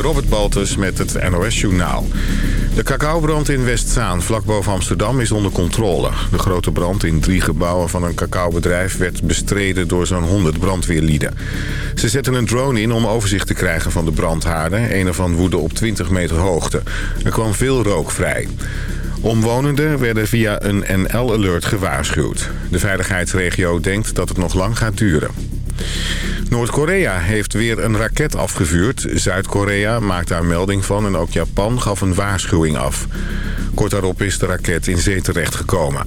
Robert Baltus met het NOS-journaal. De cacaobrand in Westzaan, vlak boven Amsterdam, is onder controle. De grote brand in drie gebouwen van een cacaobedrijf... werd bestreden door zo'n 100 brandweerlieden. Ze zetten een drone in om overzicht te krijgen van de brandhaarden. Een ervan woedde op 20 meter hoogte. Er kwam veel rook vrij. Omwonenden werden via een NL-alert gewaarschuwd. De veiligheidsregio denkt dat het nog lang gaat duren. Noord-Korea heeft weer een raket afgevuurd. Zuid-Korea maakt daar melding van en ook Japan gaf een waarschuwing af. Kort daarop is de raket in zee terechtgekomen.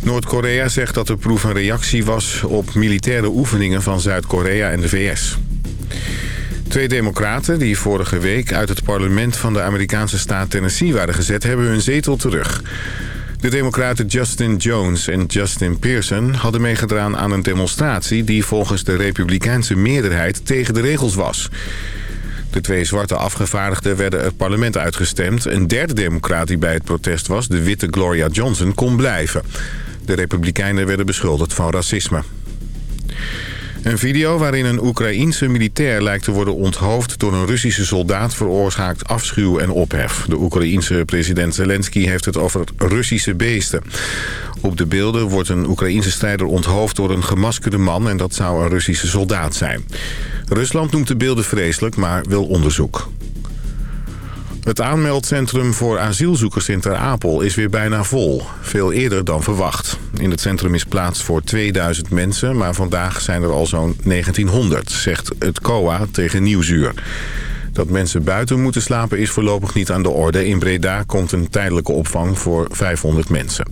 Noord-Korea zegt dat de proef een reactie was op militaire oefeningen van Zuid-Korea en de VS. Twee democraten die vorige week uit het parlement van de Amerikaanse staat Tennessee waren gezet... hebben hun zetel terug. De democraten Justin Jones en Justin Pearson hadden meegedaan aan een demonstratie... die volgens de republikeinse meerderheid tegen de regels was. De twee zwarte afgevaardigden werden het parlement uitgestemd. Een derde democraat die bij het protest was, de witte Gloria Johnson, kon blijven. De republikeinen werden beschuldigd van racisme. Een video waarin een Oekraïense militair lijkt te worden onthoofd... door een Russische soldaat veroorzaakt afschuw en ophef. De Oekraïense president Zelensky heeft het over Russische beesten. Op de beelden wordt een Oekraïense strijder onthoofd door een gemaskerde man... en dat zou een Russische soldaat zijn. Rusland noemt de beelden vreselijk, maar wil onderzoek. Het aanmeldcentrum voor asielzoekers in Ter Apel is weer bijna vol. Veel eerder dan verwacht. In het centrum is plaats voor 2000 mensen, maar vandaag zijn er al zo'n 1900, zegt het COA tegen Nieuwsuur. Dat mensen buiten moeten slapen is voorlopig niet aan de orde. In Breda komt een tijdelijke opvang voor 500 mensen.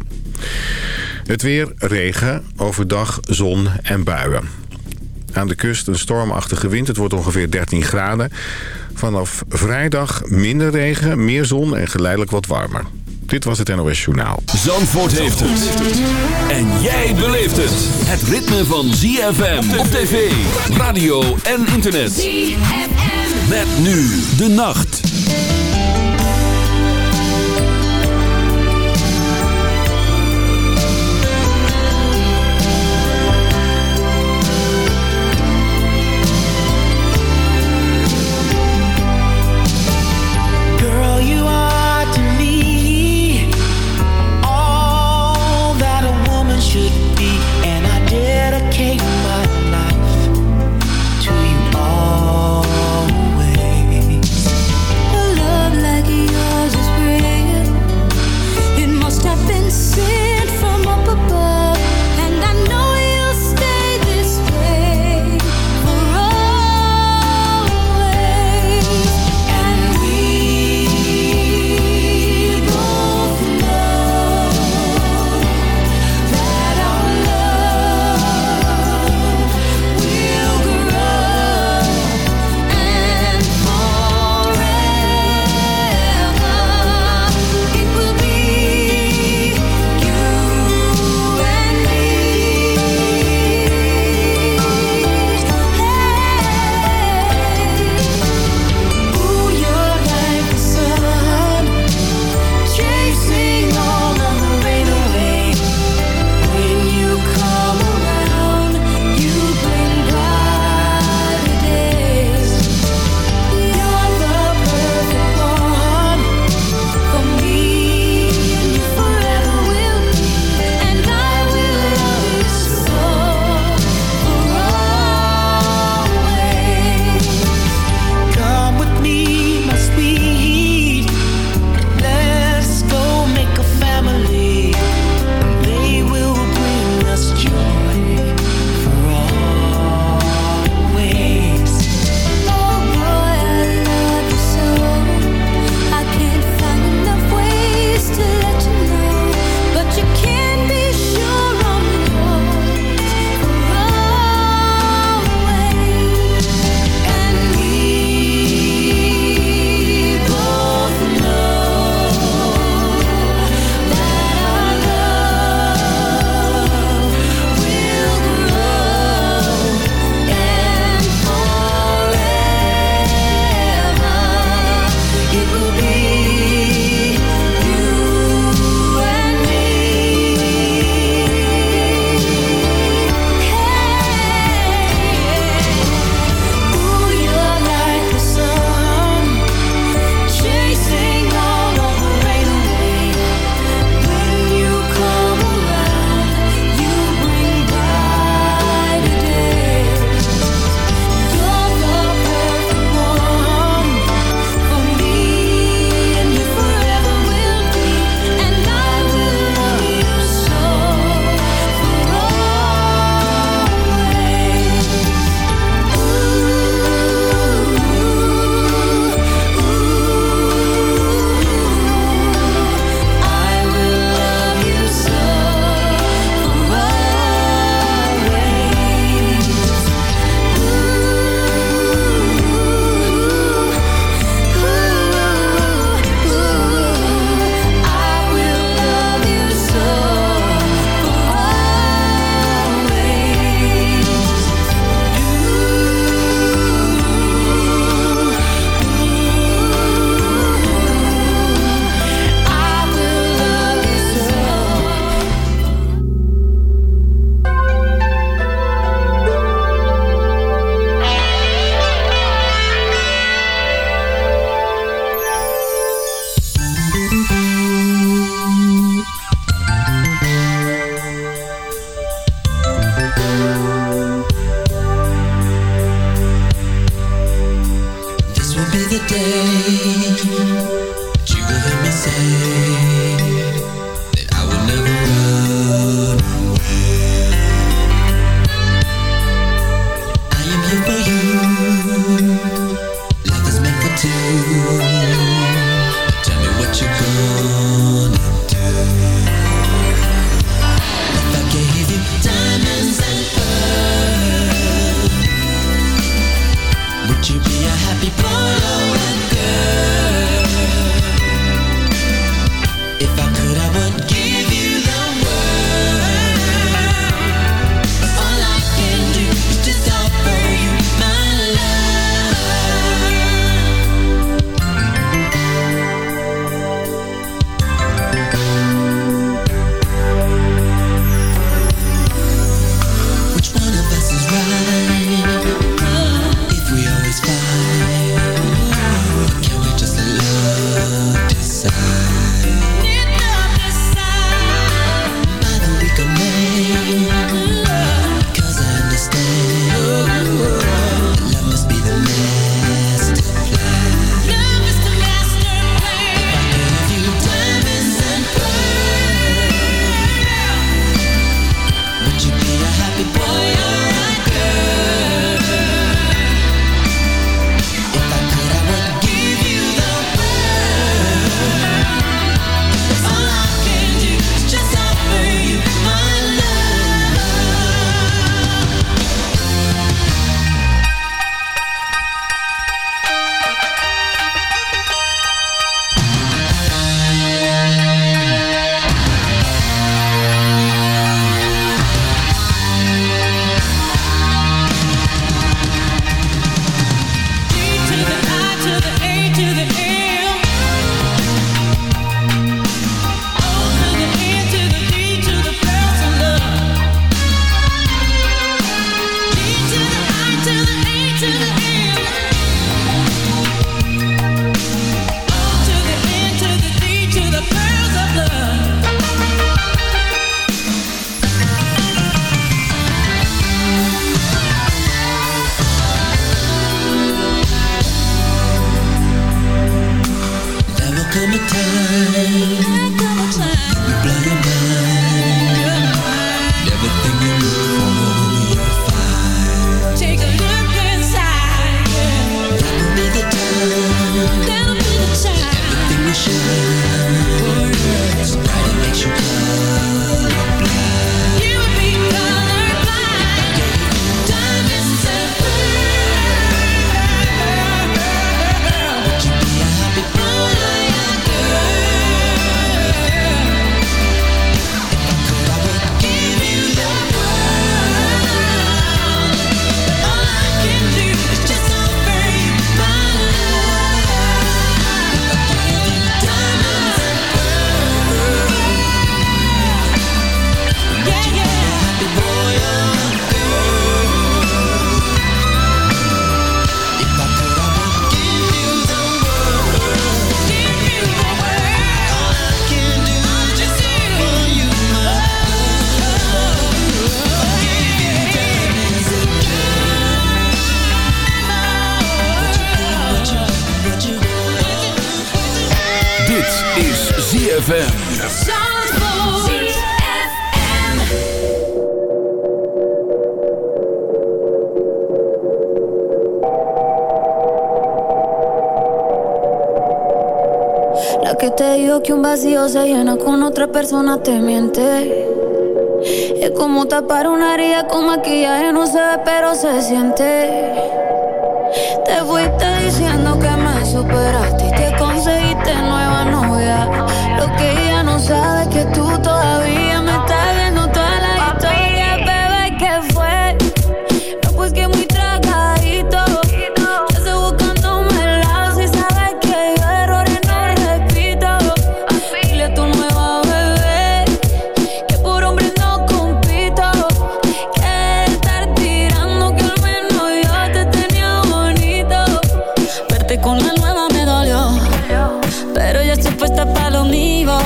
Het weer, regen, overdag zon en buien. Aan de kust een stormachtige wind. Het wordt ongeveer 13 graden. Vanaf vrijdag minder regen, meer zon en geleidelijk wat warmer. Dit was het NOS Journaal. Zandvoort heeft het. En jij beleeft het. Het ritme van ZFM op tv, radio en internet. ZFM. Met nu de nacht. Se llena con otra persona te miente. Es como tapar una herida con maquillaje, no se ve, pero se siente. Te fuiste diciendo que me superaste y te conseguiste nueva con la nueva me dolió. Pero ya estoy puesta para lo mío.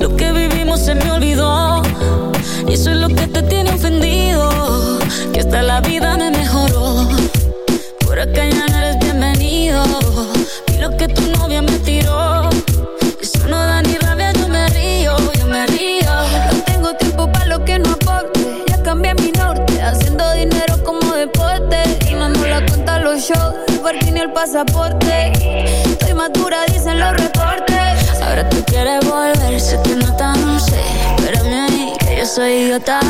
Lo que vivimos se me olvidó. Y eso es lo que te tiene ofendido. Que hasta la vida no pasaporte. Estoy madura, dicen los reportes. Ahora tú quieres volver, se te nota, no sé. Espérame ahí, que yo soy idiota.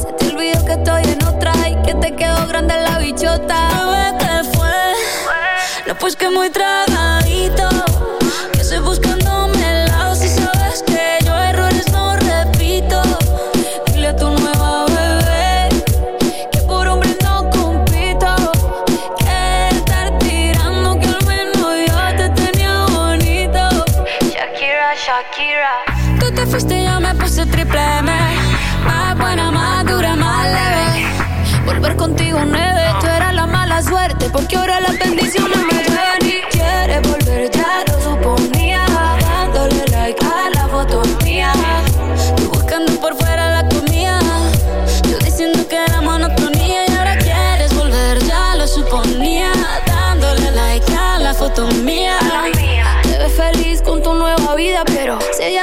Se te olvidó que estoy en otra y que te quedó grande la bichota. Bebé, ¿qué fue? No, pues que muy tragadito. Que se busca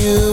you.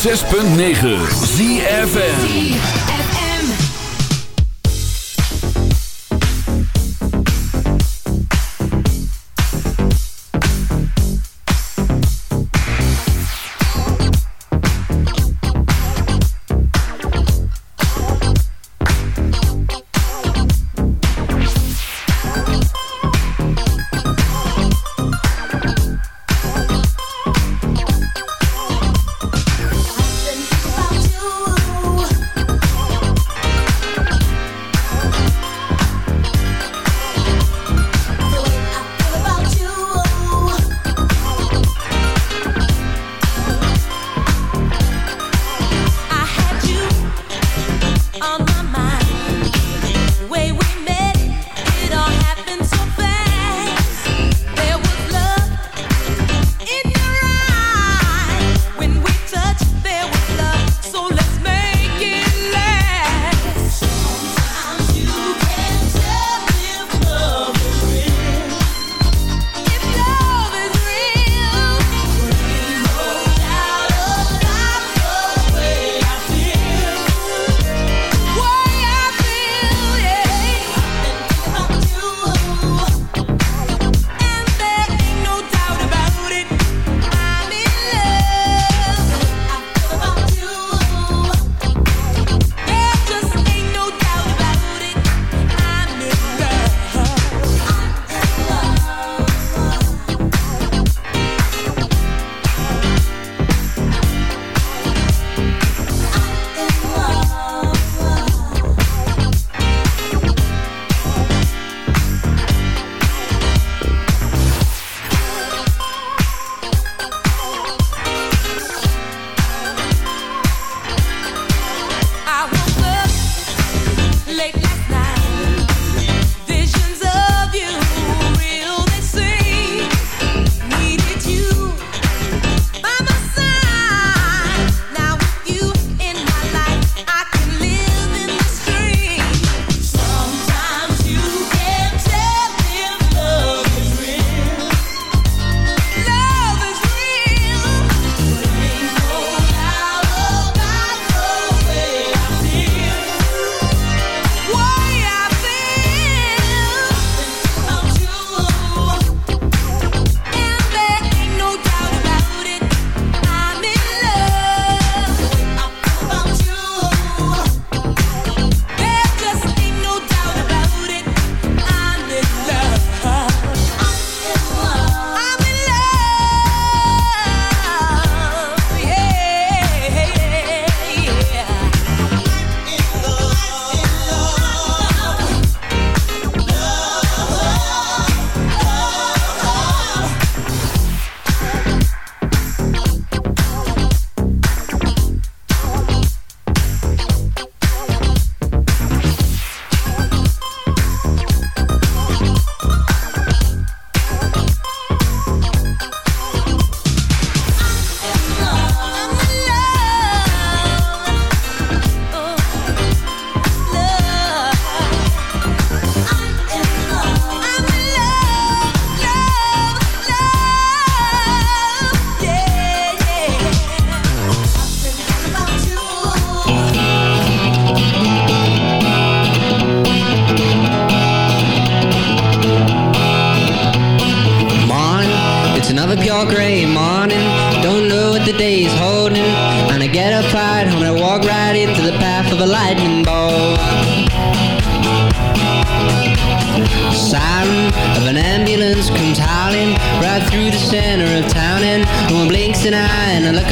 106.9 ZFN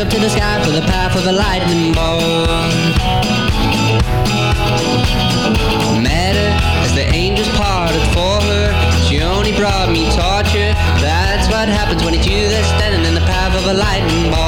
up to the sky for the path of a lightning bolt. Met her as the angels parted for her, she only brought me torture. That's what happens when it's you that's standing in the path of a lightning bolt.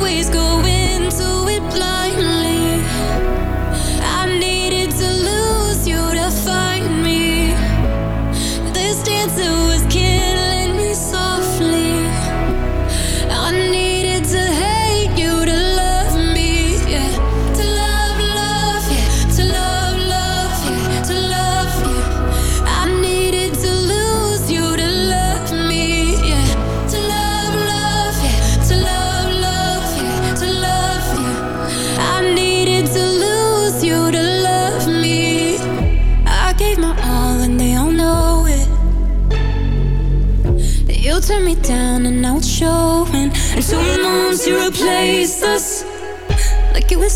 always going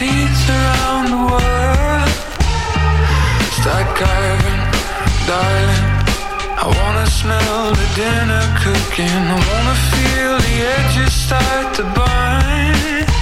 seats around the world. Start carving, darling. I wanna smell the dinner cooking. I wanna feel the edges start to bind.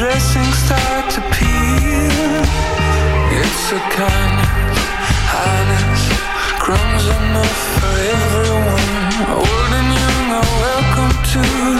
dressing start to peel. It's a kindness, highness, crumbs enough for everyone. Old and young are welcome to.